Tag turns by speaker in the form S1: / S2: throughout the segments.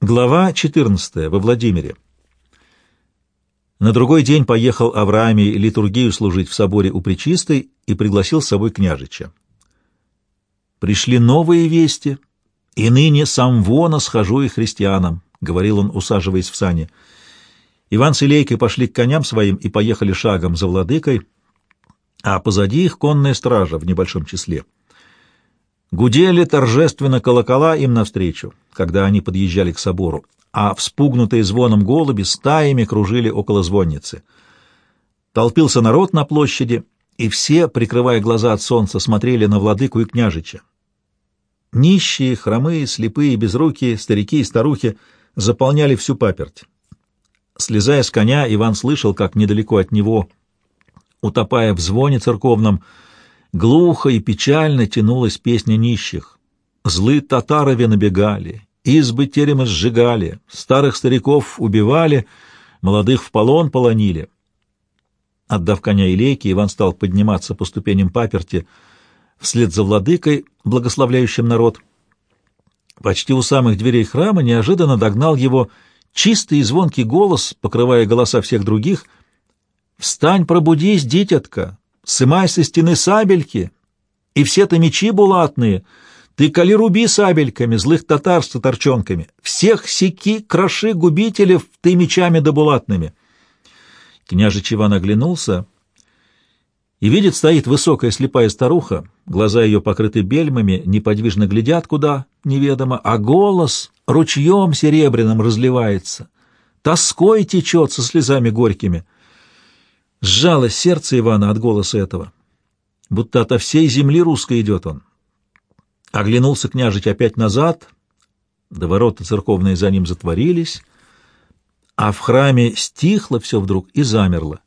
S1: Глава 14. Во Владимире. На другой день поехал Авраамий литургию служить в соборе у Пречистой и пригласил с собой княжича. «Пришли новые вести, и ныне сам вона схожу и христианам», — говорил он, усаживаясь в сани. Иван с Илейкой пошли к коням своим и поехали шагом за владыкой, а позади их конная стража в небольшом числе. Гудели торжественно колокола им навстречу, когда они подъезжали к собору, а вспугнутые звоном голуби стаями кружили около звонницы. Толпился народ на площади, и все, прикрывая глаза от солнца, смотрели на владыку и княжича. Нищие, хромые, слепые, безрукие, старики и старухи заполняли всю паперть. Слезая с коня, Иван слышал, как недалеко от него, утопая в звоне церковном, Глухо и печально тянулась песня нищих. Злы татарове набегали, избы терема сжигали, старых стариков убивали, молодых в полон полонили. Отдав коня и лейки, Иван стал подниматься по ступеням паперти вслед за владыкой, благословляющим народ. Почти у самых дверей храма неожиданно догнал его чистый и звонкий голос, покрывая голоса всех других. «Встань, пробудись, дитятка! Сымай со стены сабельки, и все-то мечи булатные, ты коли руби сабельками злых татар с татарчонками, всех секи, кроши губителев ты мечами да булатными. Княжич Иван оглянулся и видит, стоит высокая слепая старуха, глаза ее покрыты бельмами, неподвижно глядят куда, неведомо, а голос ручьем серебряным разливается, тоской течет со слезами горькими — Сжалось сердце Ивана от голоса этого, будто ото всей земли русской идет он. Оглянулся княжич опять назад, до ворота церковные за ним затворились, а в храме стихло все вдруг и замерло.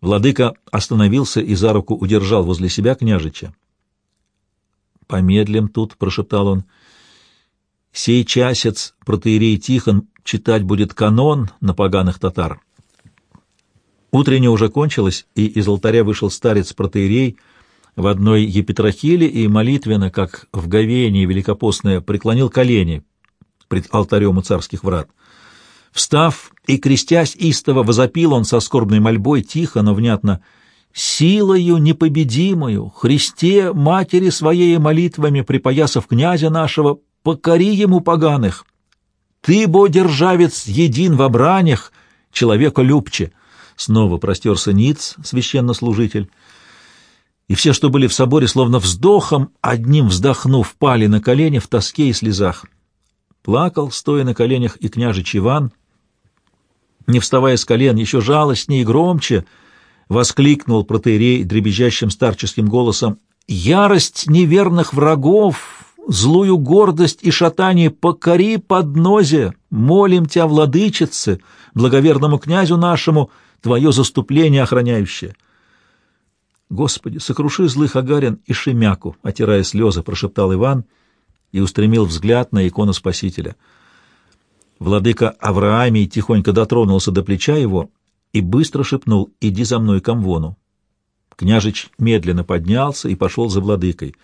S1: Владыка остановился и за руку удержал возле себя княжича. «Помедлим тут», — прошептал он, — «сей часец протеерей Тихон читать будет канон на поганых татар». Утреннее уже кончилось, и из алтаря вышел старец-протеерей в одной епитрахиле и молитвенно, как в говении великопостное, преклонил колени пред алтарем у царских врат. Встав и крестясь истово, возопил он со скорбной мольбой, тихо, но внятно, «Силою непобедимою, Христе, матери своей молитвами, припоясав князя нашего, покори ему поганых! Ты, бо державец, един в обранях, человека любче!» Снова простерся Ниц, священнослужитель. И все, что были в соборе, словно вздохом, одним вздохнув, пали на колени в тоске и слезах. Плакал, стоя на коленях, и княжич Иван. Не вставая с колен, еще жалостнее и громче, воскликнул протеерей дребезжащим старческим голосом «Ярость неверных врагов, злую гордость и шатание покори под нозе, молим тебя, владычице, благоверному князю нашему, твое заступление охраняющее. Господи, сокруши злых Агарин и Шемяку, отирая слезы, прошептал Иван и устремил взгляд на икону Спасителя. Владыка Авраамий тихонько дотронулся до плеча его и быстро шепнул «Иди за мной к Амвону». Княжич медленно поднялся и пошел за владыкой.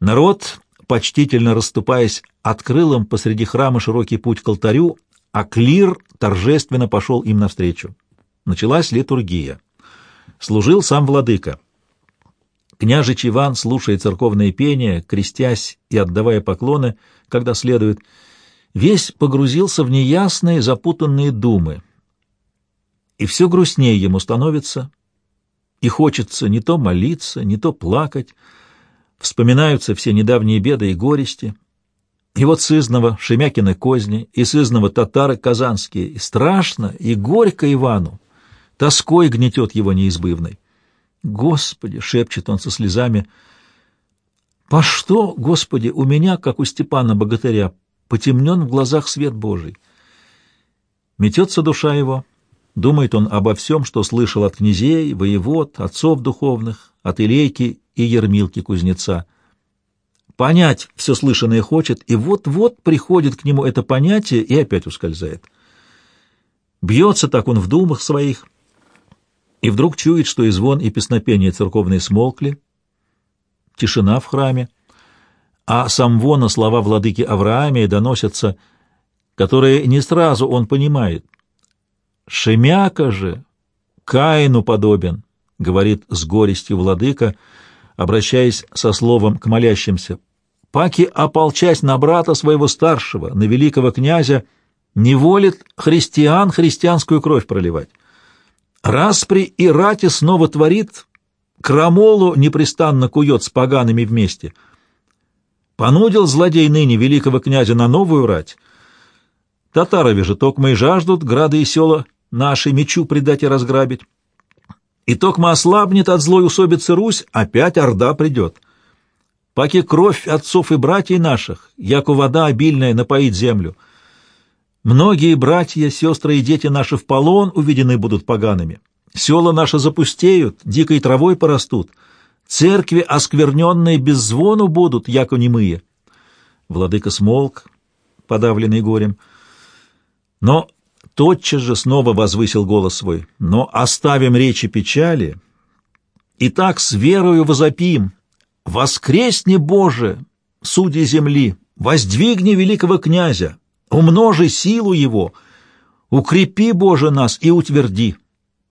S1: Народ, почтительно расступаясь, открыл им посреди храма широкий путь к алтарю, а клир торжественно пошел им навстречу. Началась литургия. Служил сам владыка. Княжич Иван, слушая церковное пение, крестясь и отдавая поклоны, когда следует, весь погрузился в неясные запутанные думы. И все грустнее ему становится, и хочется не то молиться, не то плакать, вспоминаются все недавние беды и горести. И вот сызного Шемякины козни, и сызного татары казанские, и страшно, и горько Ивану, тоской гнетет его неизбывной. «Господи!» — шепчет он со слезами. «По что, Господи, у меня, как у Степана Богатыря, потемнен в глазах свет Божий?» Метется душа его, думает он обо всем, что слышал от князей, воевод, отцов духовных, от Илейки и Ермилки кузнеца. Понять все слышанное хочет, и вот-вот приходит к нему это понятие и опять ускользает. Бьется так он в думах своих — и вдруг чует, что и звон, и песнопение церковные смолкли, тишина в храме, а сам вона слова владыки Авраамия доносятся, которые не сразу он понимает. «Шемяка же, Каину подобен», — говорит с горестью владыка, обращаясь со словом к молящимся. «Паки, ополчась на брата своего старшего, на великого князя, не волит христиан христианскую кровь проливать. Распри и рати снова творит, крамолу непрестанно кует с погаными вместе. Понудил злодей ныне великого князя на новую рать. Татарове же токмо и жаждут грады и села наши мечу предать и разграбить. И токмо ослабнет от злой усобицы Русь, опять Орда придет. Паки кровь отцов и братьев наших, яко вода обильная напоит землю. Многие братья, сестры и дети наши в полон увидены будут погаными. Села наши запустеют, дикой травой порастут. Церкви оскверненные без звону будут, яко немые. Владыка смолк, подавленный горем. Но тотчас же снова возвысил голос свой. Но оставим речи печали, и так с верою возопим. Воскресни, Боже, судьи земли, воздвигни великого князя, умножи силу его, укрепи, Боже, нас и утверди.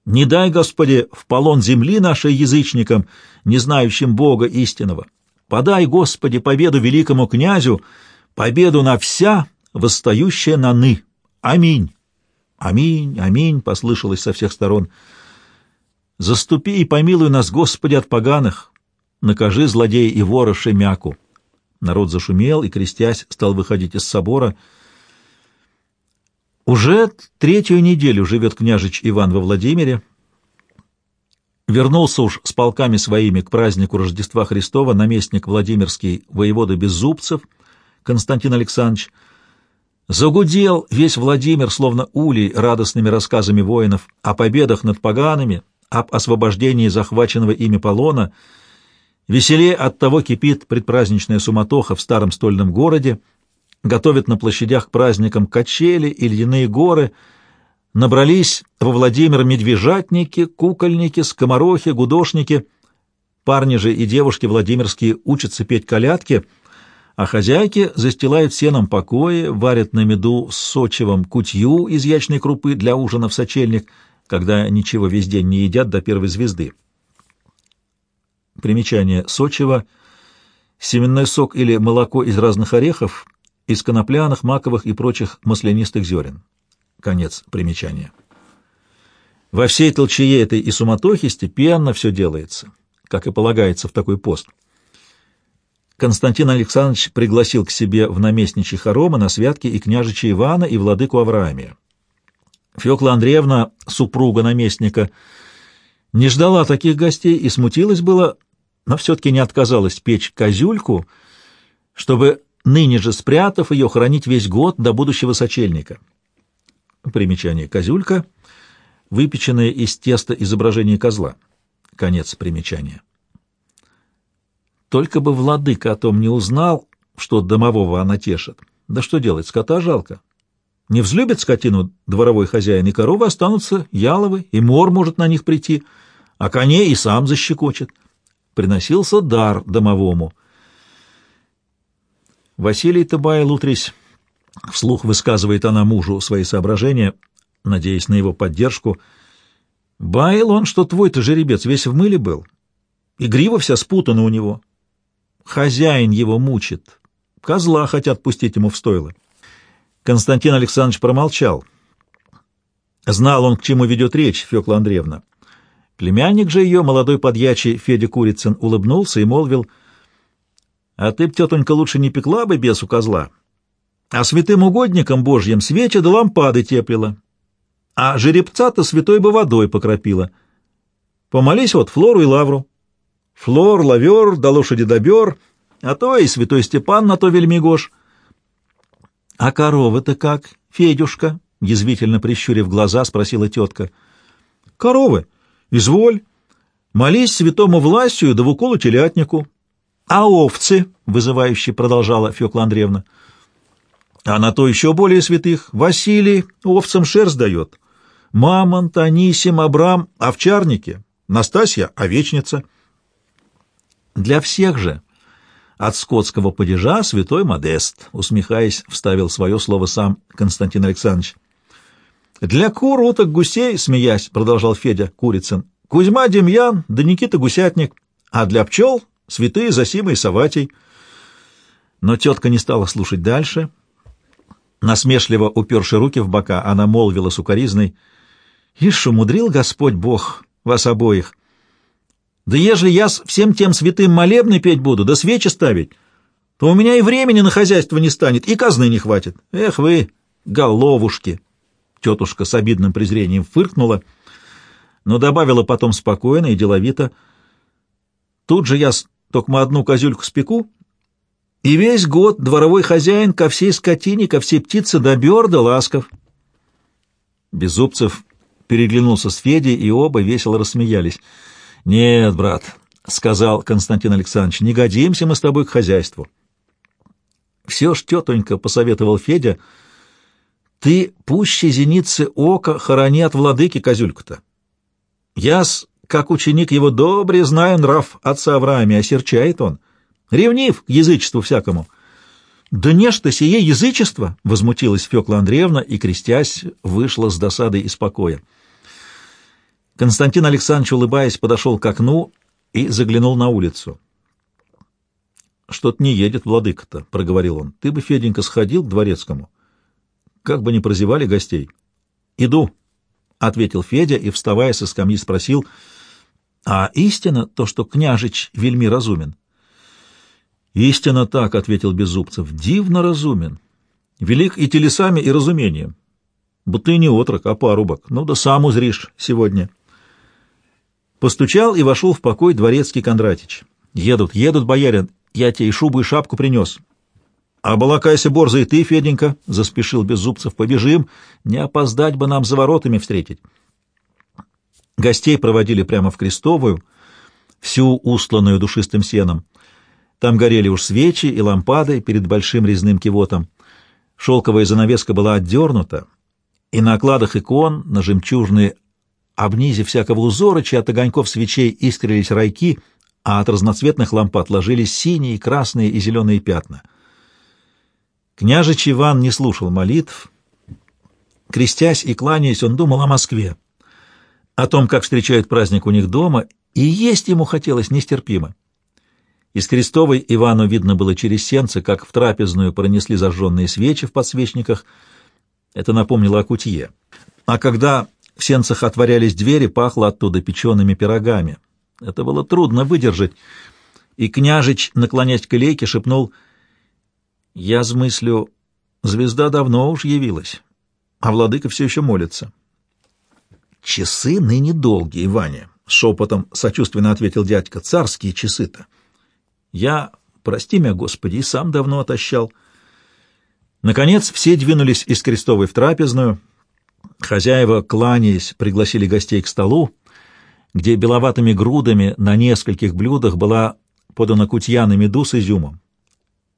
S1: Не дай, Господи, в полон земли нашей язычникам, не знающим Бога истинного. Подай, Господи, победу великому князю, победу на вся, восстающая на ны. Аминь. Аминь, аминь, послышалось со всех сторон. Заступи и помилуй нас, Господи, от поганых. Накажи злодея и вора Шемяку. Народ зашумел и, крестясь, стал выходить из собора — уже третью неделю живет княжич Иван во Владимире. Вернулся уж с полками своими к празднику Рождества Христова наместник Владимирский воевода Беззубцев Константин Александрович. Загудел весь Владимир, словно улей, радостными рассказами воинов о победах над погаными, об освобождении захваченного ими полона. Веселее от того кипит предпраздничная суматоха в старом стольном городе, готовят на площадях к праздникам качели и ледяные горы, набрались во Владимир медвежатники, кукольники, скоморохи, гудошники. Парни же и девушки владимирские учатся петь колядки, а хозяйки застилают сеном покои, варят на меду с сочевом кутью из ячной крупы для ужина в сочельник, когда ничего весь день не едят до первой звезды. Примечание сочева — семенной сок или молоко из разных орехов — из конопляных, маковых и прочих маслянистых зерен. Конец примечания. Во всей толчее этой и суматохе степенно все делается, как и полагается в такой пост. Константин Александрович пригласил к себе в наместничьи хоромы на святки и княжича Ивана, и владыку Авраамия. Фёкла Андреевна, супруга наместника, не ждала таких гостей и смутилась было, но все-таки не отказалась печь козюльку, чтобы ныне же спрятав ее, хранить весь год до будущего сочельника. Примечание «Козюлька», выпеченное из теста изображение козла. Конец примечания. Только бы владыка о том не узнал, что домового она тешит. Да что делать, скота жалко. Не взлюбит скотину дворовой хозяин, и коровы останутся яловы, и мор может на них прийти, а коней и сам защекочет. Приносился дар домовому — Василий Табайл утрись, вслух высказывает она мужу свои соображения, надеясь на его поддержку. Баял он, что твой-то жеребец весь в мыле был, и грива вся спутана у него. Хозяин его мучит, козла хотят пустить ему в стойло. Константин Александрович промолчал. Знал он, к чему ведет речь, Фёкла Андреевна. Племянник же ее, молодой подьячий Федя Курицын, улыбнулся и молвил — а ты б, тетонька, лучше не пекла бы бесу козла, а святым угодникам божьим свечи да лампады теплила, а жеребца-то святой бы водой покропила. Помолись вот Флору и Лавру. Флор, лавер, да лошади добер, а то и святой Степан на то вельми гош. — А коровы-то как, Федюшка? — язвительно прищурив глаза, спросила тетка. — Коровы? Изволь. Молись святому Власию да в уколу телятнику. «А овцы?» — вызывающе продолжала Фёкла Андреевна. «А на то еще более святых. Василий овцам шерсть дает. Мамонт, Анисим, Абрам — овчарники. Настасья — овечница». «Для всех же от скотского падежа святой Модест, усмехаясь, вставил свое слово сам Константин Александрович. Для кур, уток, гусей, смеясь, продолжал Федя Курицын, Кузьма Демьян да Никита Гусятник, а для пчел — святые Зосима и Саватий. Но тетка не стала слушать дальше. Насмешливо уперши руки в бока, она молвила сукоризной, «Ишь, умудрил Господь Бог вас обоих! Да ежели я всем тем святым молебны петь буду, да свечи ставить, то у меня и времени на хозяйство не станет, и казны не хватит. Эх вы, головушки!» Тетушка с обидным презрением фыркнула, но добавила потом спокойно и деловито. «Тут же я только одну козюльку спеку, и весь год дворовой хозяин ко всей скотине, ко всей птице добер да ласков». Беззубцев переглянулся с Федей, и оба весело рассмеялись. «Нет, брат», — сказал Константин Александрович, — «не годимся мы с тобой к хозяйству». «Все ж, тетонька», — посоветовал Федя, — «ты пуще зеницы ока хорони от владыки козюльку-то. Я, как ученик его, добре знаю нрав отца Аврааме, осерчает он. Ревнив к язычеству всякому». «Да не что сие язычество!» — возмутилась Фёкла Андреевна и, крестясь, вышла с досадой из покоя. Константин Александрович, улыбаясь, подошел к окну и заглянул на улицу. «Что-то не едет, владыка-то», — проговорил он. «Ты бы, Феденька, сходил к дворецкому. Как бы не прозевали гостей». «Иду», — ответил Федя и, вставая со скамьи, спросил, «А истина то, что княжич вельми разумен?» «Истина так», — ответил Беззубцев, — «дивно разумен. Велик и телесами, и разумением. Будто и не отрок, а парубок. Ну да сам узришь сегодня». Постучал и вошел в покой дворецкий Кондратич. «Едут, едут, боярин, я тебе и шубу, и шапку принес». «Обалакайся, борзый, ты, Феденька!» — заспешил Беззубцев. «Побежим, не опоздать бы нам за воротами встретить». Гостей проводили прямо в Крестовую, всю устланную душистым сеном. Там горели уж свечи и лампады перед большим резным кивотом. Шелковая занавеска была отдернута, и на окладах икон, на жемчужные об низе всякого узороча от огоньков свечей искрились райки, а от разноцветных лампад ложились синие, красные и зеленые пятна. Княжич Иван не слушал молитв. Крестясь и кланяясь, он думал о Москве, о том, как встречают праздник у них дома, и есть ему хотелось нестерпимо. Из Крестовой Ивану видно было через сенцы, как в трапезную пронесли зажженные свечи в подсвечниках. Это напомнило о кутье. А когда в сенцах отворялись двери, пахло оттуда печеными пирогами. Это было трудно выдержать. И княжич, наклонясь к лейке, шепнул, «Я смыслю, звезда давно уж явилась, а владыка все еще молится». «Часы ныне долгие, Ваня», — шепотом сочувственно ответил дядька, — «царские часы-то». «Я, прости меня, Господи, и сам давно отощал». Наконец все двинулись из Крестовой в трапезную — Хозяева, кланяясь, пригласили гостей к столу, где беловатыми грудами на нескольких блюдах была подана кутья на меду с изюмом.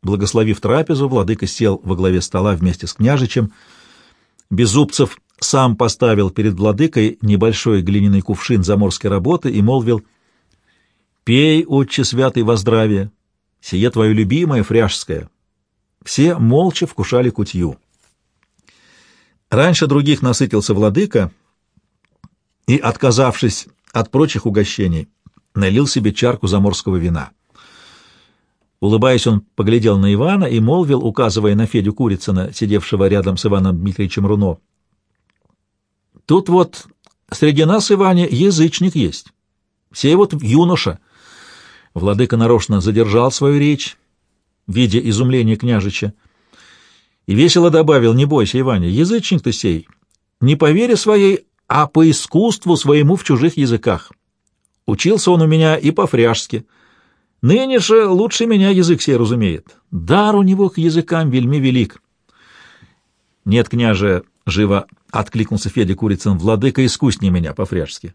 S1: Благословив трапезу, владыка сел во главе стола вместе с княжичем. Беззубцев сам поставил перед владыкой небольшой глиняный кувшин заморской работы и молвил «Пей, отче святый, во здравие, сие твое любимое фряжское». Все молча вкушали кутью. Раньше других насытился владыка и, отказавшись от прочих угощений, налил себе чарку заморского вина. Улыбаясь, он поглядел на Ивана и молвил, указывая на Федю Курицына, сидевшего рядом с Иваном Дмитриевичем Руно. «Тут вот среди нас, Иване, язычник есть. Сей вот юноша». Владыка нарочно задержал свою речь, видя изумление княжича. И весело добавил, не бойся, Иваня, язычник ты сей, не по вере своей, а по искусству своему в чужих языках. Учился он у меня и по-фряжски. Ныне же лучше меня язык сей разумеет. Дар у него к языкам вельми велик. Нет, княже, — живо откликнулся Федя Курицын, — владыка искуснее меня по-фряжски.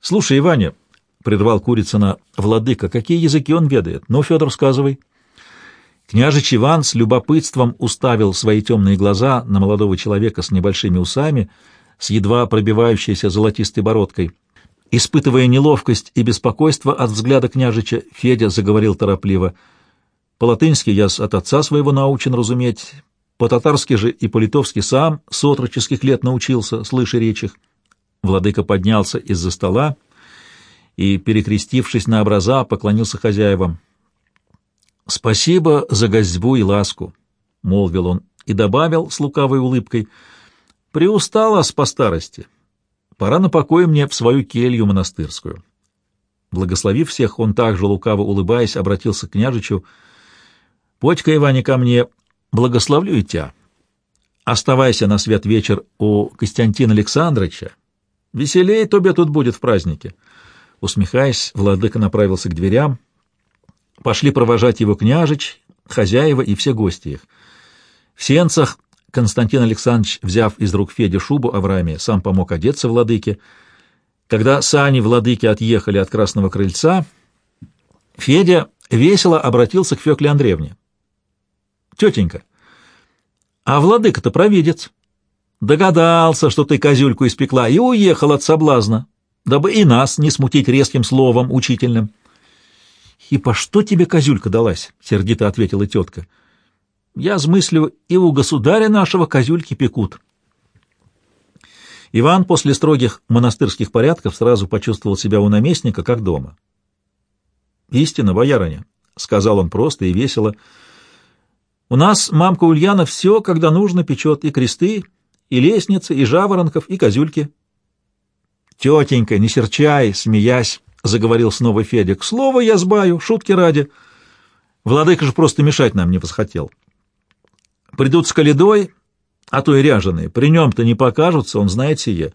S1: Слушай, Иваня, — прервал Курицына, — владыка, какие языки он ведает? Ну, Федор, сказывай. — Княжич Иван с любопытством уставил свои темные глаза на молодого человека с небольшими усами, с едва пробивающейся золотистой бородкой. Испытывая неловкость и беспокойство от взгляда княжича, Федя заговорил торопливо. По-латынски я от отца своего научен разуметь, по-татарски же и по-литовски сам с отроческих лет научился, слыша речь. Владыка поднялся из-за стола и, перекрестившись на образа, поклонился хозяевам. «Спасибо за гостьбу и ласку», — молвил он и добавил с лукавой улыбкой, «приустала с по старости. Пора на покой мне в свою келью монастырскую». Благословив всех, он также лукаво улыбаясь обратился к княжичу, «Подька, Иване, ко мне, благословлю и тебя. Оставайся на свет вечер у Костянтина Александровича. Веселей тебе тут будет в празднике». Усмехаясь, владыка направился к дверям. Пошли провожать его княжич, хозяева и все гости их. В сенцах Константин Александрович, взяв из рук Феди шубу Аврааме, сам помог одеться владыке. Когда сани владыки отъехали от Красного Крыльца, Федя весело обратился к Фекле Андреевне. «Тетенька, а владыка-то провидец. Догадался, что ты козюльку испекла, и уехал от соблазна, дабы и нас не смутить резким словом учительным». «И по что тебе козюлька далась?» — сердито ответила тетка. «Я смыслю, и у государя нашего козюльки пекут». Иван после строгих монастырских порядков сразу почувствовал себя у наместника, как дома. «Истинно, боярыня», — сказал он просто и весело. «У нас мамка Ульяна все, когда нужно, печет и кресты, и лестницы, и жаворонков, и козюльки». «Тетенька, не серчай», — смеясь, — заговорил снова Федя. — К слову я сбаю, шутки ради. Владыка же просто мешать нам не восхотел. Придут с каледой, а то и ряженые. При нем-то не покажутся, он знает сие.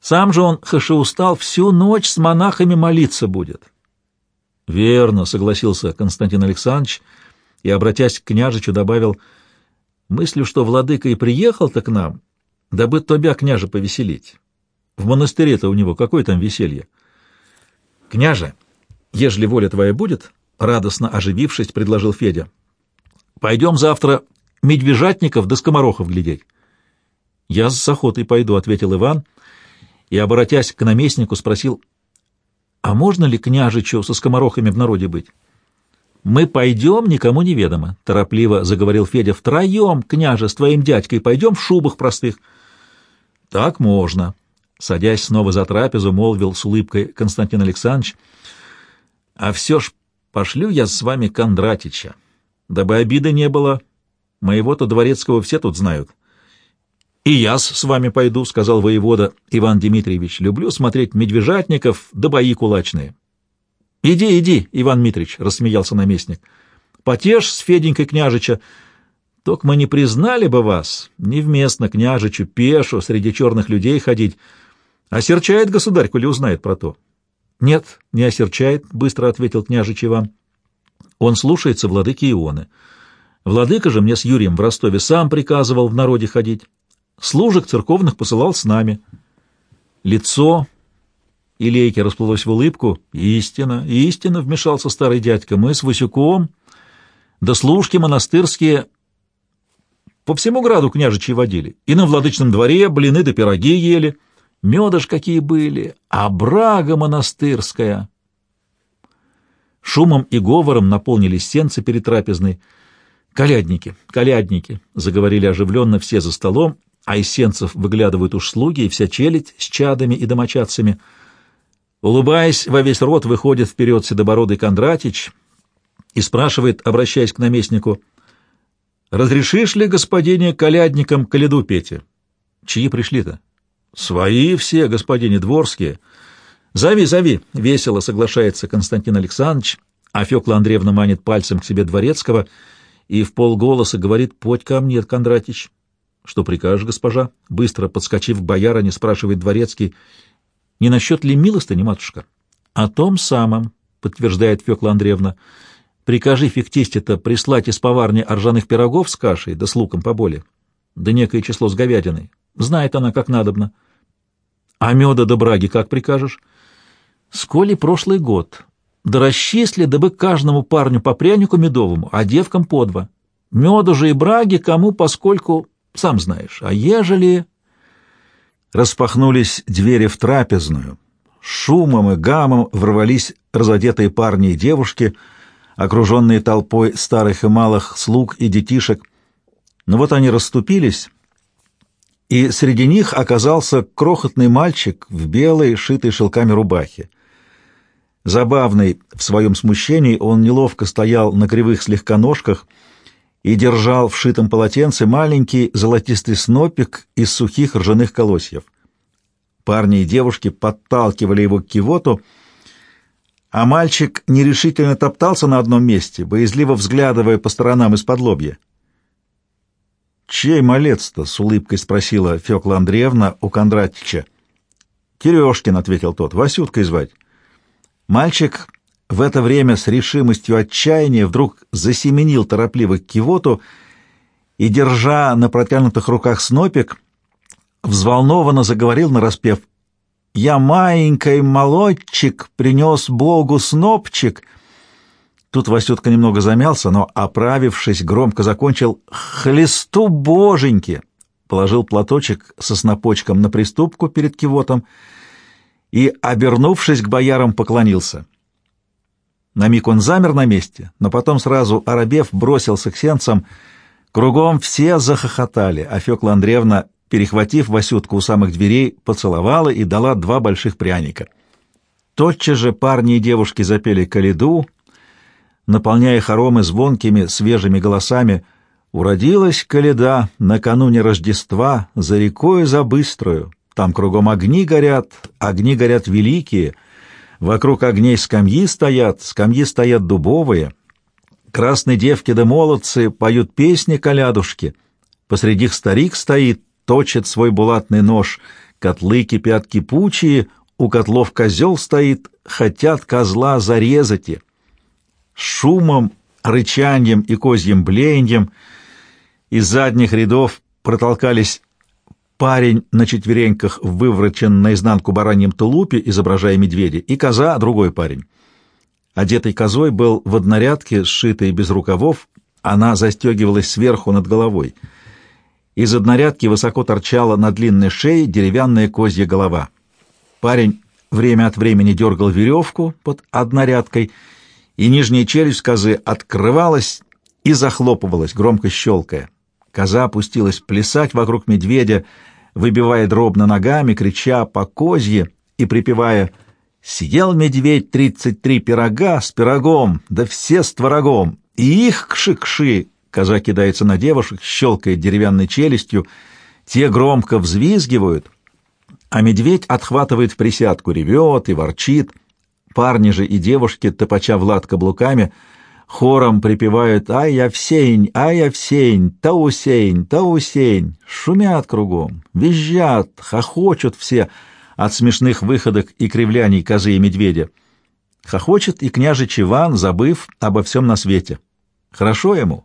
S1: Сам же он, хэши устал, всю ночь с монахами молиться будет. — Верно, — согласился Константин Александрович и, обратясь к княжичу, добавил, — мыслю, что владыка и приехал-то к нам, дабы тебя, княже, повеселить. В монастыре-то у него какое там веселье? — «Княже, ежели воля твоя будет, — радостно оживившись, предложил Федя, — пойдем завтра медвежатников да скоморохов глядеть». «Я с охотой пойду», — ответил Иван, и, обратясь к наместнику, спросил, «А можно ли княжичу со скоморохами в народе быть?» «Мы пойдем, никому неведомо», — торопливо заговорил Федя. «Втроем, княже, с твоим дядькой пойдем в шубах простых». «Так можно», Садясь снова за трапезу, молвил с улыбкой Константин Александрович, «А все ж пошлю я с вами Кондратича, дабы обиды не было. Моего-то дворецкого все тут знают». «И я с вами пойду», — сказал воевода Иван Дмитриевич. «Люблю смотреть медвежатников да бои кулачные». «Иди, иди, Иван Дмитриевич», — рассмеялся наместник. «Потешь с Феденькой княжича, только мы не признали бы вас, невместно княжичу пешу среди черных людей ходить». Осерчает государь, коли узнает про то. — Нет, не осерчает, — быстро ответил княжич Иван. Он слушается владыки Ионы. Владыка же мне с Юрием в Ростове сам приказывал в народе ходить. Служек церковных посылал с нами. Лицо Илейки расплылось в улыбку. «Истина, истина!» — вмешался старый дядька. «Мы с Васюком, да служки монастырские по всему граду княжичьи водили. И на владычном дворе блины да пироги ели». Меда ж какие были, а брага монастырская. Шумом и говором наполнились сенцы перед трапезной. «Колядники, колядники!» — заговорили оживленно все за столом, а из сенцев выглядывают уж слуги и вся челядь с чадами и домочадцами. Улыбаясь, во весь рот выходит вперед седобородый Кондратич и спрашивает, обращаясь к наместнику, «Разрешишь ли господине колядникам коляду петь?» «Чьи пришли-то?» Свои все, господине дворские. Зови, зови, весело соглашается Константин Александрович, а Фёкла Андреевна манит пальцем к себе дворецкого и в полголоса говорит «Подь ко мне, Кондратич». «Что прикажешь, госпожа?» Быстро подскочив к боярине, спрашивает дворецкий. «Не насчет ли милостыни, матушка?» «О том самом», — подтверждает Фёкла Андреевна. «Прикажи фиктисте-то прислать из поварни ржаных пирогов с кашей, да с луком поболе, да некое число с говядиной. Знает она, как надобно. А меда да браги как прикажешь? Сколи прошлый год. Да расчисли, дабы каждому парню по прянику медовому, а девкам по два. Меду же и браги кому, поскольку, сам знаешь. А ежели... Распахнулись двери в трапезную. Шумом и гамом ворвались разодетые парни и девушки, окруженные толпой старых и малых слуг и детишек. Но вот они расступились, и среди них оказался крохотный мальчик в белой, шитой шелками рубахе. Забавный в своем смущении, он неловко стоял на кривых слегка ножках и держал в шитом полотенце маленький золотистый снопик из сухих ржаных колосьев. Парни и девушки подталкивали его к кивоту, а мальчик нерешительно топтался на одном месте, боязливо взглядывая по сторонам из-под лобья. «Чей малец-то?» — с улыбкой спросила Фёкла Андреевна у Кондратича. «Терешкин», — ответил тот, — «Васюткой звать». Мальчик в это время с решимостью отчаяния вдруг засеменил торопливо к кивоту и, держа на протянутых руках снопик, взволнованно заговорил нараспев «Я маленький молодчик принес Богу снопчик», Тут Васютка немного замялся, но, оправившись, громко закончил «Хлесту боженьки!» Положил платочек со снопочком на приступку перед кивотом и, обернувшись к боярам, поклонился. На миг он замер на месте, но потом сразу, оробев, бросился к сенцам. Кругом все захохотали, а Фёкла Андреевна, перехватив Васютку у самых дверей, поцеловала и дала два больших пряника. Тотчас же парни и девушки запели «Калиду», наполняя хоромы звонкими, свежими голосами. Уродилась Каледа накануне Рождества за рекой за быструю. Там кругом огни горят, огни горят великие. Вокруг огней скамьи стоят, скамьи стоят дубовые. Красные девки да молодцы поют песни колядушки. Посреди их старик стоит, точит свой булатный нож. Котлы кипят кипучие, у котлов козел стоит, хотят козла зарезать шумом, рычанием и козьим блеянием. Из задних рядов протолкались парень на четвереньках, выворочен наизнанку бараньем тулупе, изображая медведя, и коза — другой парень. Одетый козой был в однорядке, сшитой без рукавов, она застегивалась сверху над головой. Из однорядки высоко торчала на длинной шее деревянная козья голова. Парень время от времени дергал веревку под однорядкой — и нижняя челюсть козы открывалась и захлопывалась, громко щелкая. Коза опустилась плясать вокруг медведя, выбивая дробно ногами, крича по козье и припевая «Съел медведь тридцать три пирога с пирогом, да все с творогом, и их кши-кши!» Коза кидается на девушек, щелкает деревянной челюстью, те громко взвизгивают, а медведь отхватывает в присядку, ревет и ворчит — Парни же и девушки, топача в лад каблуками, хором припевают «Ай, Овсень! Ай, Овсень! Таусень! Таусень!» Шумят кругом, визжат, хохочут все от смешных выходок и кривляний козы и медведя. Хохочет и княжич Иван, забыв обо всем на свете. Хорошо ему,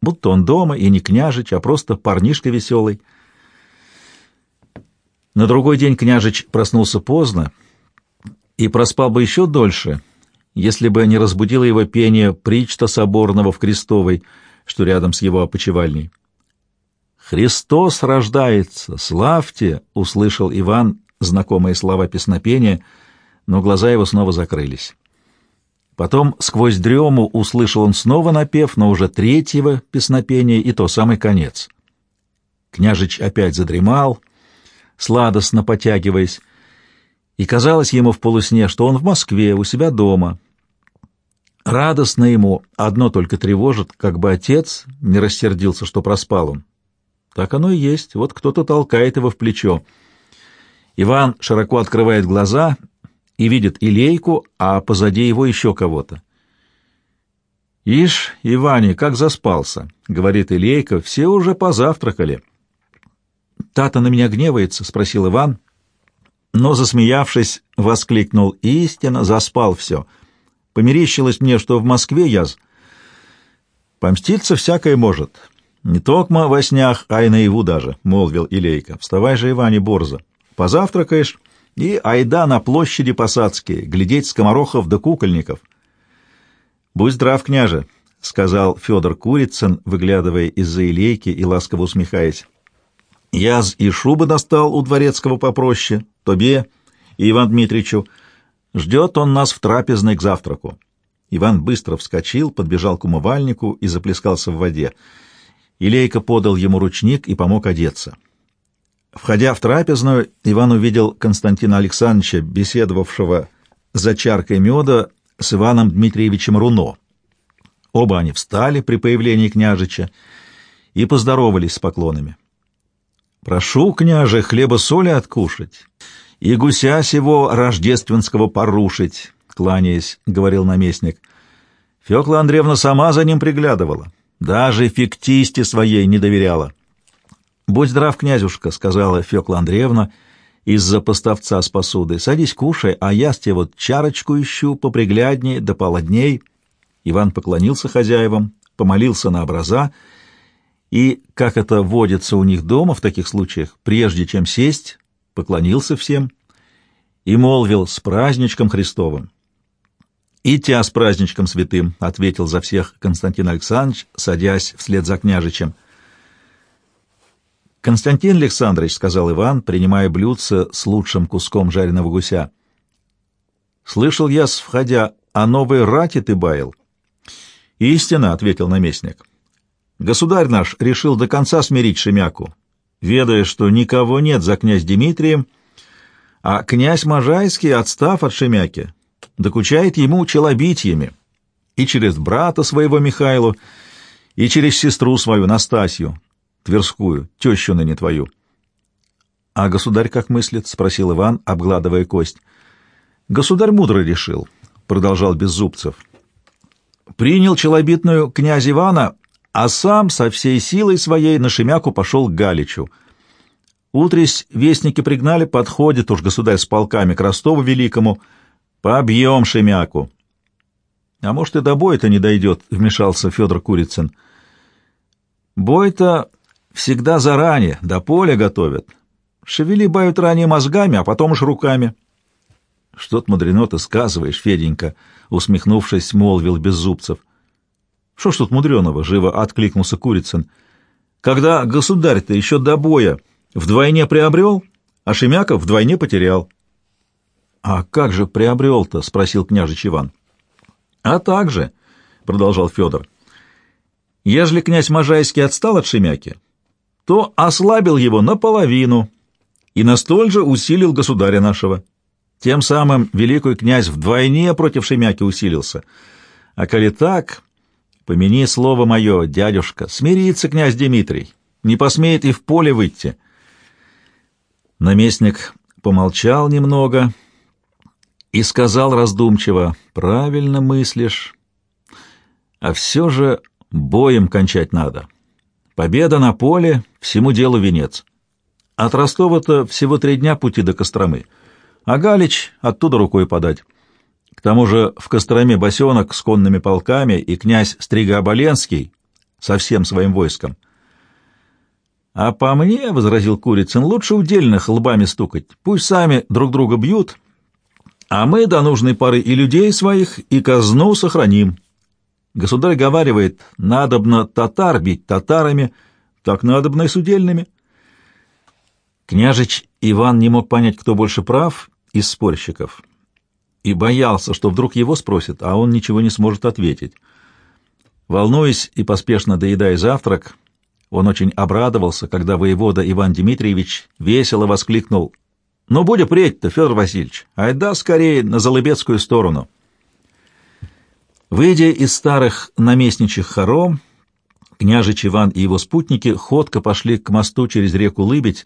S1: будто он дома и не княжич, а просто парнишка веселый. На другой день княжич проснулся поздно, и проспал бы еще дольше, если бы не разбудило его пение причта соборного в Крестовой, что рядом с его опочивальней. «Христос рождается! Славьте!» — услышал Иван знакомые слова песнопения, но глаза его снова закрылись. Потом сквозь дрему услышал он снова напев, но уже третьего песнопения, и то самый конец. Княжич опять задремал, сладостно потягиваясь, и казалось ему в полусне, что он в Москве, у себя дома. Радостно ему одно только тревожит, как бы отец не рассердился, что проспал он. Так оно и есть, вот кто-то толкает его в плечо. Иван широко открывает глаза и видит Илейку, а позади его еще кого-то. «Ишь, Иване, как заспался!» — говорит Илейка, — «все уже позавтракали». «Тата на меня гневается?» — спросил Иван, но, засмеявшись, воскликнул «Истинно, заспал все. Померещилось мне, что в Москве я...» «Помститься всякое может. Не токмо во снях, а и наяву даже», — молвил Илейка. «Вставай же, Иване, борзо. Позавтракаешь и айда на площади посадские, глядеть скоморохов да кукольников». «Будь здрав, княже», — сказал Федор Курицын, выглядывая из-за Илейки и ласково усмехаясь. «Яз и шубы достал у дворецкого попроще, Тобе и Иван Дмитричу. Ждет он нас в трапезной к завтраку. Иван быстро вскочил, подбежал к умывальнику и заплескался в воде. Илейка подал ему ручник и помог одеться. Входя в трапезную, Иван увидел Константина Александровича, беседовавшего за чаркой меда с Иваном Дмитриевичем Руно. Оба они встали при появлении княжича и поздоровались с поклонами. «Прошу, княже, хлеба-соли откушать и гуся сего рождественского порушить», — кланяясь, — говорил наместник. Фёкла Андреевна сама за ним приглядывала, даже фиктисте своей не доверяла. «Будь здрав, князюшка», — сказала Фёкла Андреевна из-за поставца с посудой. «Садись, кушай, а я с тебе вот чарочку ищу поприглядней да полодней». Иван поклонился хозяевам, помолился на образа, и, как это водится у них дома в таких случаях, прежде чем сесть, поклонился всем и молвил с праздничком Христовым. «И тебя с праздничком святым», — ответил за всех Константин Александрович, садясь вслед за княжичем. «Константин Александрович», — сказал Иван, принимая блюдце с лучшим куском жареного гуся, — «слышал я, входя, о новой рате ты баял». «Истина», — ответил наместник. «Государь наш решил до конца смирить Шемяку, ведая, что никого нет за князь Дмитрием, а князь Можайский, отстав от Шемяки, докучает ему челобитьями и через брата своего Михайлу, и через сестру свою Настасью, Тверскую, тещу ныне твою. — А государь как мыслит? — спросил Иван, обгладывая кость. — Государь мудро решил, — продолжал Беззубцев. — Принял челобитную князь Ивана, а сам со всей силой своей на Шемяку пошел к Галичу. Утрись вестники пригнали, подходит уж государь с полками к Ростову Великому — Побьем Шемяку. А может, и до боя-то не дойдет, — вмешался Федор Курицын. Бой-то всегда заранее, до поля готовят. Шевели бают ранее мозгами, а потом уж руками. — Что-то мудрено ты сказываешь, Феденька, — усмехнувшись, молвил Беззубцев. — Что ж тут мудреного? — живо откликнулся Курицын. — Когда государь-то еще до боя вдвойне приобрел, а Шемяков вдвойне потерял. —— А как же приобрел-то? — спросил княжич Иван. — А так же, — продолжал Федор. — Ежели князь Можайский отстал от Шемяки, то ослабил его наполовину и настоль же усилил государя нашего. Тем самым великий князь вдвойне против Шемяки усилился. А коли так, помяни слово мое, дядюшка, смирится князь Дмитрий, не посмеет и в поле выйти. Наместник помолчал немного и сказал раздумчиво, «Правильно мыслишь, а все же боем кончать надо. Победа на поле — всему делу венец. От Ростова-то всего три дня пути до Костромы, а Галич оттуда рукой подать. К тому же в Костроме босенок с конными полками и князь Стрига-Оболенский со всем своим войском». «А по мне, — возразил Курицын, — лучше удельных лбами стукать. Пусть сами друг друга бьют, а мы до нужной поры и людей своих, и казну сохраним. Государь говаривает, надобно татар бить татарами, так надобно и с удельными. Княжич Иван не мог понять, кто больше прав из спорщиков, и боялся, что вдруг его спросят, а он ничего не сможет ответить. Волнуясь и поспешно доедая завтрак, он очень обрадовался, когда воевода Иван Дмитриевич весело воскликнул ну, будем преть-то, Федор Васильевич, айда скорее на Залыбецкую сторону. Выйдя из старых наместничьих хором, княжич Иван и его спутники ходко пошли к мосту через реку Лыбедь,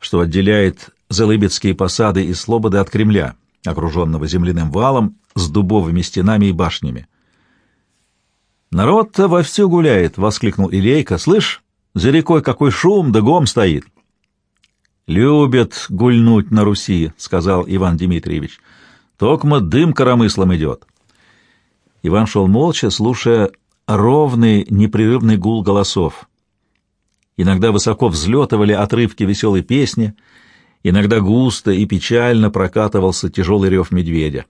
S1: что отделяет Залыбецкие посады и слободы от Кремля, окруженного земляным валом с дубовыми стенами и башнями. «Народ-то вовсю гуляет!» — воскликнул Илейка. «Слышь, за рекой какой шум да гом стоит!» «Любят гульнуть на Руси», — сказал Иван Дмитриевич. «Токмо дым коромыслом идет». Иван шел молча, слушая ровный, непрерывный гул голосов. Иногда высоко взлетывали отрывки веселой песни, иногда густо и печально прокатывался тяжелый рев медведя.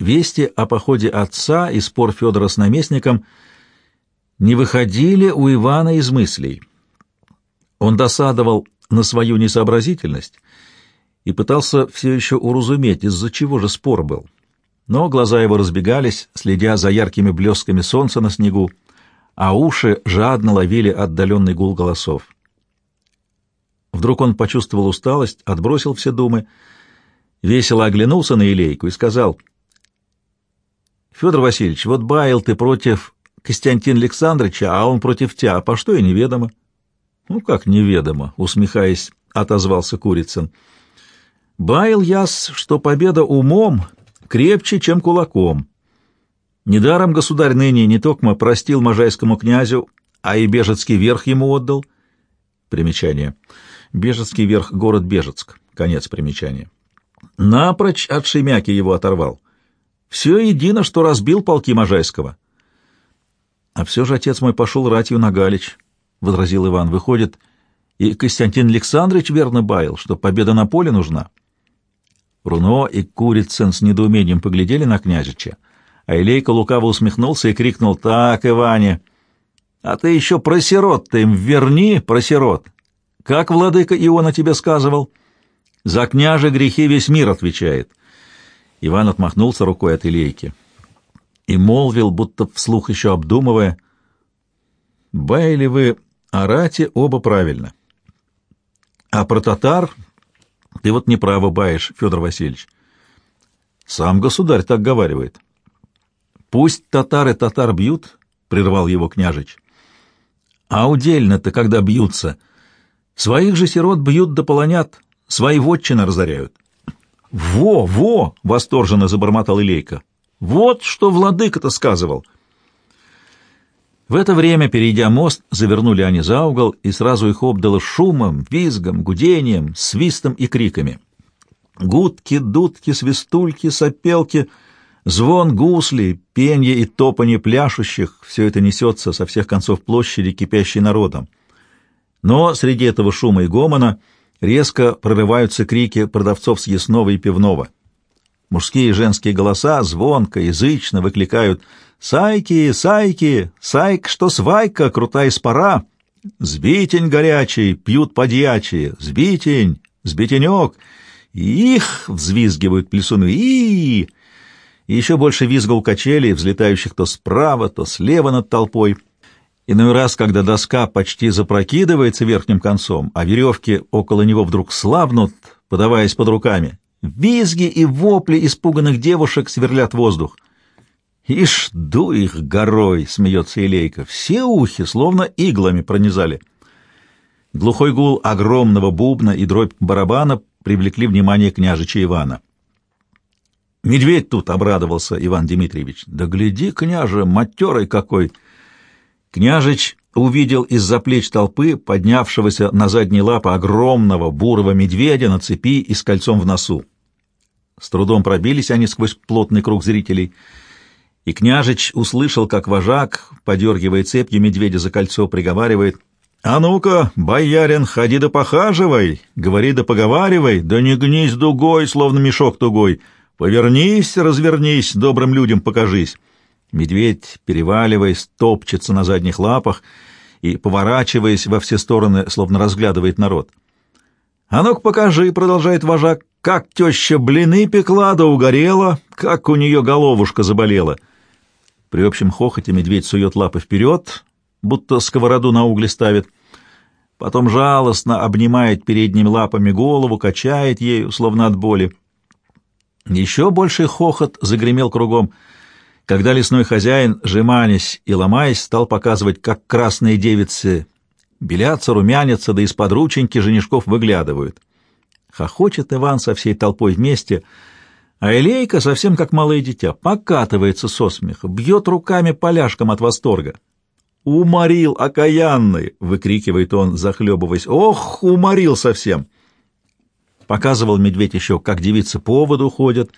S1: Вести о походе отца и спор Федора с наместником не выходили у Ивана из мыслей. Он досадовал на свою несообразительность и пытался все еще уразуметь, из-за чего же спор был. но глаза его разбегались, следя за яркими блесками солнца на снегу, а уши жадно ловили отдаленный гул голосов. Вдруг он почувствовал усталость, отбросил все думы, весело оглянулся на Илейку и сказал, «Федор Васильевич, вот баял ты против Костянтина Александровича, а он против тебя, а по что и неведомо». «Ну, как неведомо?» — усмехаясь, отозвался Курицын. «Баял яс, что победа умом крепче, чем кулаком. Недаром государь ныне не токмо простил можайскому князю, а и Бежецкий верх ему отдал». Примечание. Бежецкий верх — город Бежецк. Конец примечания. Напрочь от Шемяки его оторвал. Все едино, что разбил полки Можайского. А все же отец мой пошел ратью на Галич, — возразил Иван. Выходит, и Константин Александрович верно баял, что победа на поле нужна. Руно и Курицын с недоумением поглядели на княжича, а Илейка лукаво усмехнулся и крикнул «Так, Иване, а ты еще про сирот-то им верни, про сирот! Как владыка Иона тебе сказывал? За княже грехи весь мир отвечает». Иван отмахнулся рукой от Илейки и молвил, будто вслух еще обдумывая, «Баяли вы орате оба правильно. А про татар ты вот неправо баешь, Федор Васильевич. Сам государь так говаривает. Пусть татары татар бьют, — прервал его княжич. А удельно-то, когда бьются, своих же сирот бьют да полонят, свои вотчины разоряют. «Во, во!» — восторженно забормотал Илейка. «Вот что владыка-то сказывал!» В это время, перейдя мост, завернули они за угол, и сразу их обдало шумом, визгом, гудением, свистом и криками. Гудки, дудки, свистульки, сопелки, звон гусли, пенье и топанье пляшущих — все это несется со всех концов площади, кипящей народом. Но среди этого шума и гомона резко прорываются крики продавцов съестного и пивного. Мужские и женские голоса звонко, язычно выкликают «Сайки, сайки, сайк, что свайка, крутая спора! Сбитень горячий, пьют подьячие, сбитень, сбитенек!» «Их!» — взвизгивают плесуны. и еще больше визга у качелей, взлетающих то справа, то слева над толпой. Иной раз, когда доска почти запрокидывается верхним концом, а веревки около него вдруг слабнут, подаваясь под руками, визги и вопли испуганных девушек сверлят воздух. «Ишь, ду их горой!» — смеется Илейка. «Все ухи словно иглами пронизали». Глухой гул огромного бубна и дробь барабана привлекли внимание княжича Ивана. «Медведь тут!» — обрадовался Иван Дмитриевич. «Да гляди, княже, матерый какой!» Княжич увидел из-за плеч толпы поднявшегося на задние лапы огромного бурого медведя на цепи и с кольцом в носу. С трудом пробились они сквозь плотный круг зрителей — и княжич услышал, как вожак, подергивая цепью медведя за кольцо, приговаривает «А ну-ка, боярин, ходи да похаживай, говори да поговаривай, да не гнись дугой, словно мешок тугой, повернись, развернись, добрым людям покажись». Медведь, переваливаясь, топчется на задних лапах и, поворачиваясь во все стороны, словно разглядывает народ. «А ну-ка покажи», — продолжает вожак, — «как теща блины пекла да угорела, как у нее головушка заболела». При общем хохоте медведь сует лапы вперед, будто сковороду на угле ставит. Потом жалостно обнимает передними лапами голову, качает ею, словно от боли. Еще больший хохот загремел кругом, когда лесной хозяин, жеманясь и ломаясь, стал показывать, как красные девицы белятся, румянятся, да из-под рученьки женишков выглядывают. Хохочет Иван со всей толпой вместе — а Элейка, совсем как малое дитя, покатывается со смеха, бьет руками поляшком от восторга. «Уморил, окаянный!» — выкрикивает он, захлебываясь. «Ох, уморил совсем!» Показывал медведь еще, как девицы по воду ходят,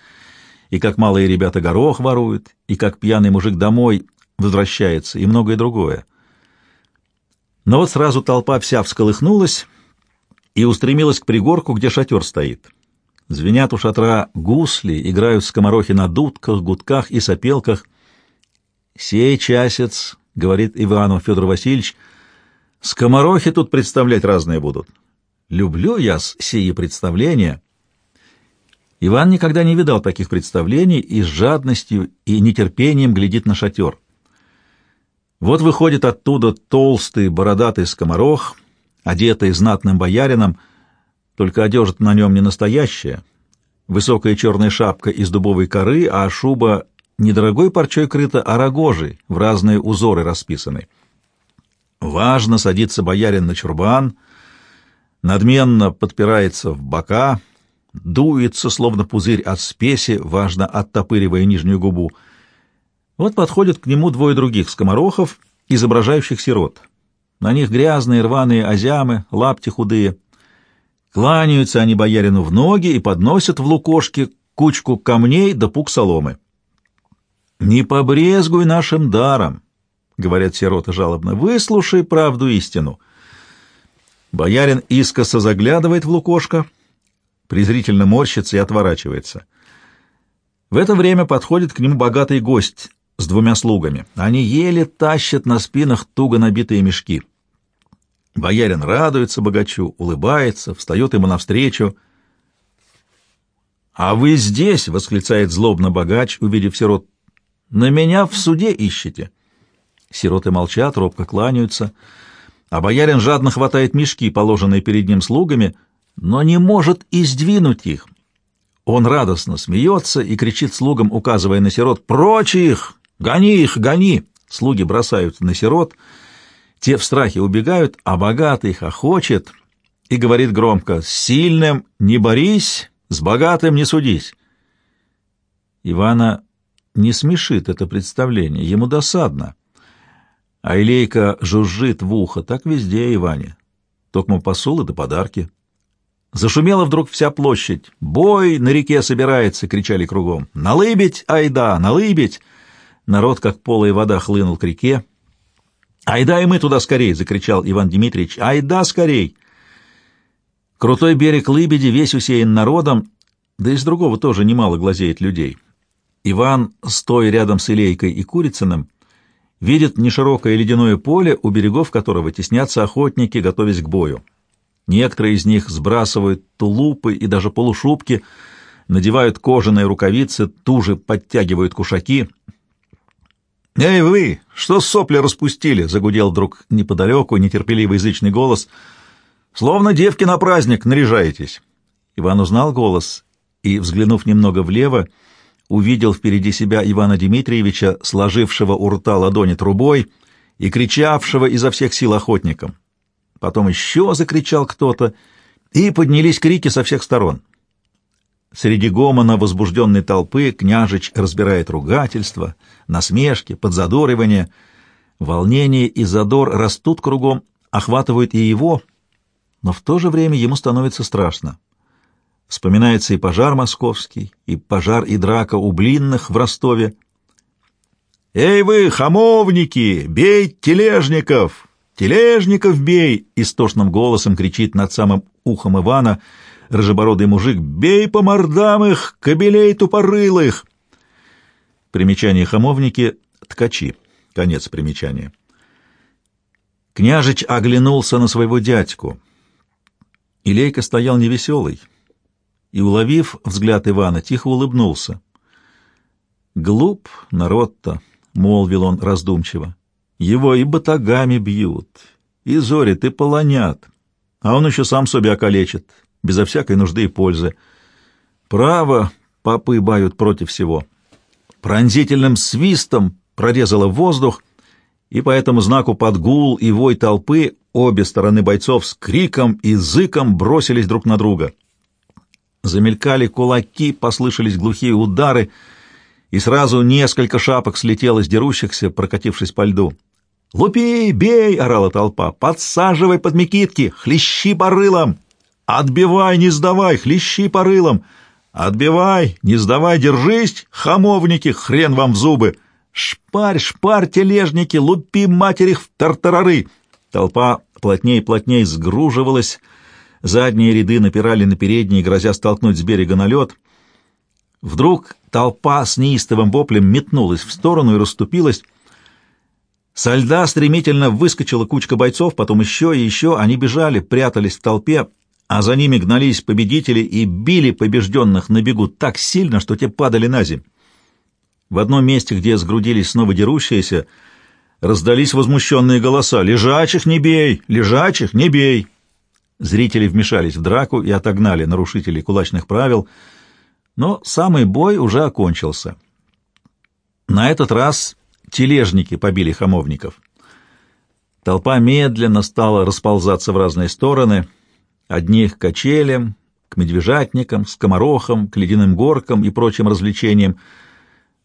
S1: и как малые ребята горох воруют, и как пьяный мужик домой возвращается, и многое другое. Но вот сразу толпа вся всколыхнулась и устремилась к пригорку, где шатер стоит. Звенят у шатра гусли, играют скоморохи на дудках, гудках и сопелках. «Сей часец», — говорит Ивану Федор Васильевич, — «скоморохи тут представлять разные будут. Люблю я сие представления». Иван никогда не видал таких представлений и с жадностью и нетерпением глядит на шатер. Вот выходит оттуда толстый бородатый скоморох, одетый знатным боярином, только одежда на нем не настоящая, высокая черная шапка из дубовой коры, а шуба недорогой парчой крыта, а рогожей, в разные узоры расписаны. Важно садится боярин на чурбан, надменно подпирается в бока, дуется, словно пузырь от спеси, важно оттопыривая нижнюю губу. Вот подходят к нему двое других скоморохов, изображающих сирот. На них грязные рваные озямы, лапти худые. Кланяются они боярину в ноги и подносят в лукошке кучку камней да пук соломы. «Не побрезгуй нашим даром», — говорят сироты жалобно, — «выслушай правду истину». Боярин искоса заглядывает в лукошко — презрительно морщится и отворачивается. В это время подходит к нему богатый гость с двумя слугами. Они еле тащат на спинах туго набитые мешки. Боярин радуется богачу, улыбается, встает ему навстречу. «А вы здесь!» — восклицает злобно богач, увидев сирот. «На меня в суде ищете!» Сироты молчат, робко кланяются, а боярин жадно хватает мешки, положенные перед ним слугами — но не может и сдвинуть их. Он радостно смеется и кричит слугам, указывая на сирот, «Прочь их! Гони их, гони!» Слуги бросаются на сирот, те в страхе убегают, а богатый хохочет и говорит громко, «С сильным не борись, с богатым не судись». Ивана не смешит это представление, ему досадно. А Илейка жужжит в ухо, так везде, Иване. Токмо посулы да подарки. Зашумела вдруг вся площадь. «Бой на реке собирается!» — кричали кругом. «Налыбить, айда, налыбить!» Народ, как полая вода, хлынул к реке. «Айда и мы туда скорей!» — закричал Иван Дмитриевич. «Айда скорей!» Крутой берег Лыбеди весь усеян народом, да и с другого тоже немало глазеет людей. Иван, стоя рядом с Илейкой и Курицыным, видит неширокое ледяное поле, у берегов которого теснятся охотники, готовясь к бою. Некоторые из них сбрасывают тулупы и даже полушубки, надевают кожаные рукавицы, туже подтягивают кушаки. «Эй вы, что сопли распустили?» — загудел вдруг неподалеку нетерпеливый язычный голос. «Словно девки на праздник наряжаетесь». Иван узнал голос и, взглянув немного влево, увидел впереди себя Ивана Дмитриевича, сложившего у рта ладони трубой и кричавшего изо всех сил охотникам. Потом еще закричал кто-то, и поднялись крики со всех сторон. Среди гомона возбужденной толпы княжич разбирает ругательства, насмешки, подзадоривания. Волнение и задор растут кругом, охватывают и его, но в то же время ему становится страшно. Вспоминается и пожар московский, и пожар и драка у блинных в Ростове. «Эй вы, хамовники, бей тележников!» «Тележников бей!» — истошным голосом кричит над самым ухом Ивана рыжебородый мужик. «Бей по мордам их, кобелей тупорылых!» Примечание хамовники — ткачи. Конец примечания. Княжич оглянулся на своего дядьку. Илейка стоял невеселый и, уловив взгляд Ивана, тихо улыбнулся. «Глуп народ-то», — молвил он раздумчиво. Его и батагами бьют, и зорят, и полонят, а он еще сам себя окалечит, безо всякой нужды и пользы. Право, попы бают против всего. Пронзительным свистом прорезало воздух, и по этому знаку под гул и вой толпы обе стороны бойцов с криком и зыком бросились друг на друга. Замелькали кулаки, послышались глухие удары, и сразу несколько шапок слетело с дерущихся, прокатившись по льду. «Лупи, бей!» — орала толпа. «Подсаживай под мекитки! Хлещи по рылам! Отбивай, не сдавай! Хлещи по рылам! Отбивай, не сдавай, держись! Хамовники, хрен вам в зубы! Шпарь, шпарь, тележники! Лупи, матерь их в тартарары!» Толпа плотнее и плотнее сгруживалась, задние ряды напирали на передние, грозя столкнуть с берега на лед. Вдруг толпа с неистовым воплем метнулась в сторону и расступилась, со льда стремительно выскочила кучка бойцов, потом еще и еще. Они бежали, прятались в толпе. а за ними гнались победители и били побежденных на бегу так сильно, что те падали на землю. В одном месте, где сгрудились снова дерущиеся, раздались возмущенные голоса «Лежачих не бей! Лежачих не бей!» Зрители вмешались в драку и отогнали нарушителей кулачных правил, но самый бой уже окончился. На этот раз тележники побили хамовников. Толпа медленно стала расползаться в разные стороны, одних к качелям, к медвежатникам, скоморохам, к ледяным горкам и прочим развлечениям,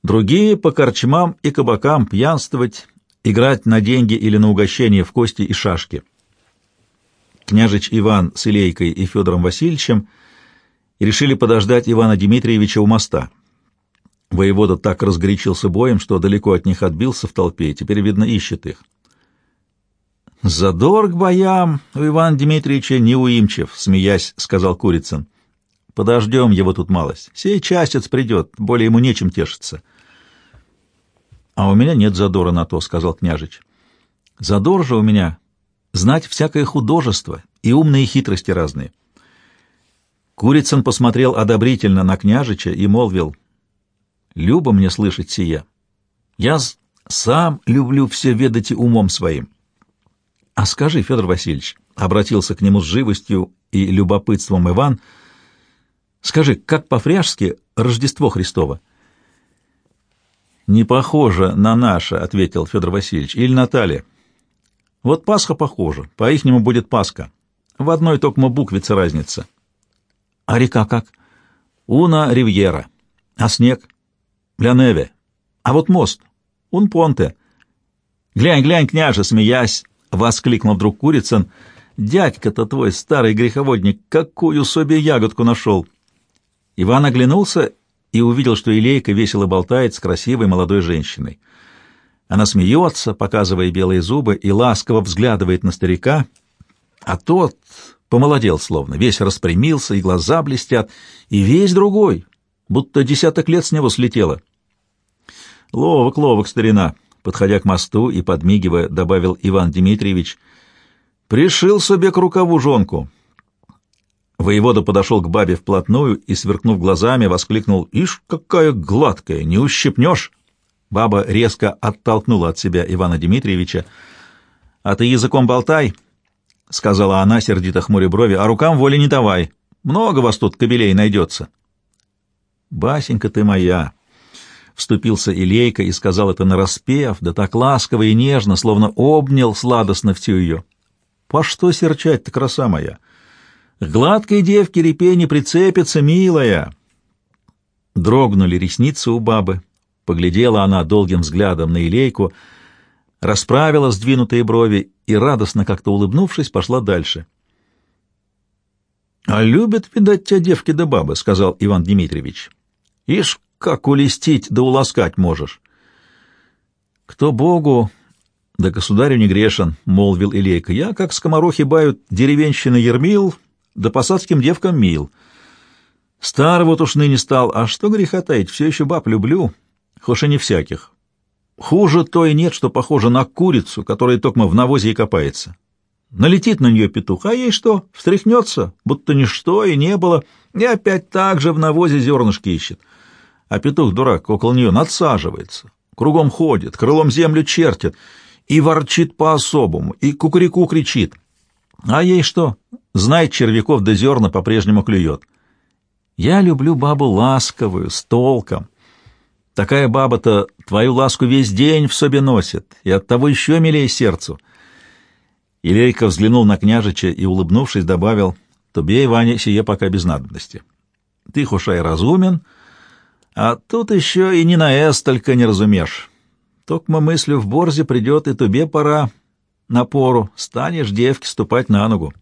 S1: другие — по корчмам и кабакам пьянствовать, играть на деньги или на угощение в кости и шашки. Княжич Иван с Илейкой и Федором Васильевичем решили подождать Ивана Дмитриевича у моста. Воевода так разгорячился боем, что далеко от них отбился в толпе, и теперь, видно, ищет их. «Задор к боям у Ивана Дмитриевича неуимчив», — смеясь, сказал Курицын. «Подождем его тут малость. Сей частец придет, более ему нечем тешиться». «А у меня нет задора на то», — сказал княжич. «Задор же у меня знать всякое художество и умные хитрости разные». Курицын посмотрел одобрительно на княжича и молвил, «Любо мне слышать сия. Я сам люблю все ведать и умом своим». «А скажи, Федор Васильевич», — обратился к нему с живостью и любопытством Иван, «скажи, как по-фряжски Рождество Христово?» «Не похоже на наше», — ответил Федор Васильевич, — «или Наталья». «Вот Пасха похожа, по-ихнему будет Пасха. В одной только буквице разница». «А река как?» «Уна Ривьера». «А снег?» «Ляневе». «А вот мост?» «Ун Понте». «Глянь, глянь, княже!» — смеясь, воскликнул вдруг Курицын. «Дядька-то твой, старый греховодник, какую себе ягодку нашел!» Иван оглянулся и увидел, что Илейка весело болтает с красивой молодой женщиной. Она смеется, показывая белые зубы, и ласково взглядывает на старика, а тот помолодел словно, весь распрямился, и глаза блестят, и весь другой, будто десяток лет с него слетело. «Ловок, ловок, старина!» Подходя к мосту и подмигивая, добавил Иван Дмитриевич, «Пришил себе к рукаву жонку!» Воевода подошел к бабе вплотную и, сверкнув глазами, воскликнул «Ишь, какая гладкая! Не ущипнешь!» Баба резко оттолкнула от себя Ивана Дмитриевича. «А ты языком болтай!» — сказала она, сердито хмуря брови, — «а рукам воли не давай. Много вас тут кобелей найдется». «Басенька ты моя!» — вступился Илейка и сказал это нараспев, да так ласково и нежно, словно обнял сладостно всю ее. «По что серчать-то, краса моя? К гладкой девке репей прицепится, милая!» Дрогнули ресницы у бабы. Поглядела она долгим взглядом на Илейку, расправила сдвинутые брови и, радостно как-то улыбнувшись, пошла дальше. — А любят, видать, тебя девки да бабы, — сказал Иван Дмитриевич. — Ишь, как улестить да уласкать можешь? — Кто Богу, да государю не грешен, — молвил Илейка. — Я, как скоморохи бают, деревенщина ермил, да посадским девкам мил. Стар вот уж ныне стал, а что греха таить, все еще баб люблю, хоть и не всяких. Хуже то и нет, что похоже на курицу, которая токмо в навозе и копается. Налетит на нее петух, а ей что, встряхнется, будто ничто и не было, и опять так же в навозе зернышки ищет а петух-дурак около нее надсаживается, кругом ходит, крылом землю чертит и ворчит по-особому, и кукурику кричит. А ей что? Знает червяков да зерна по-прежнему клюет. Я люблю бабу ласковую, с толком. Такая баба-то твою ласку весь день в себе носит, и оттого еще милее сердцу. Илейка взглянул на княжича и, улыбнувшись, добавил, «Тебе, Ваня, сие пока без надобности. Ты, хошай, разумен, — а тут еще и не на «с» только не разумешь. Токмо мыслю в борзе придет, и тебе пора на пору. Станешь девки ступать на ногу.